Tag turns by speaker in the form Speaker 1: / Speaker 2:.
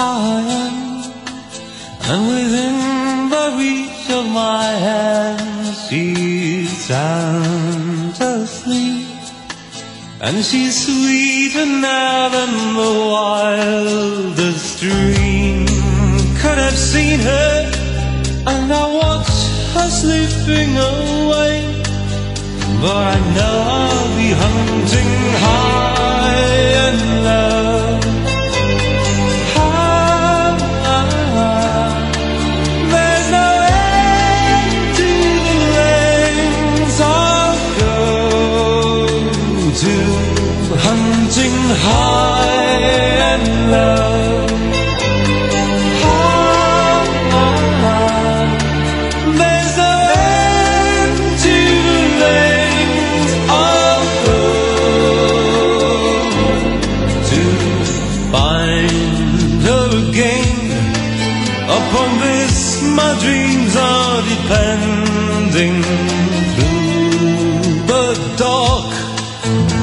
Speaker 1: I am, and within the reach of my hand, she's sound asleep. And she's sweeter now than the wildest dream could have seen her. And I watch her slipping away. But I know I'll be hunting high find her again. Upon this, my dreams are depending through the dark.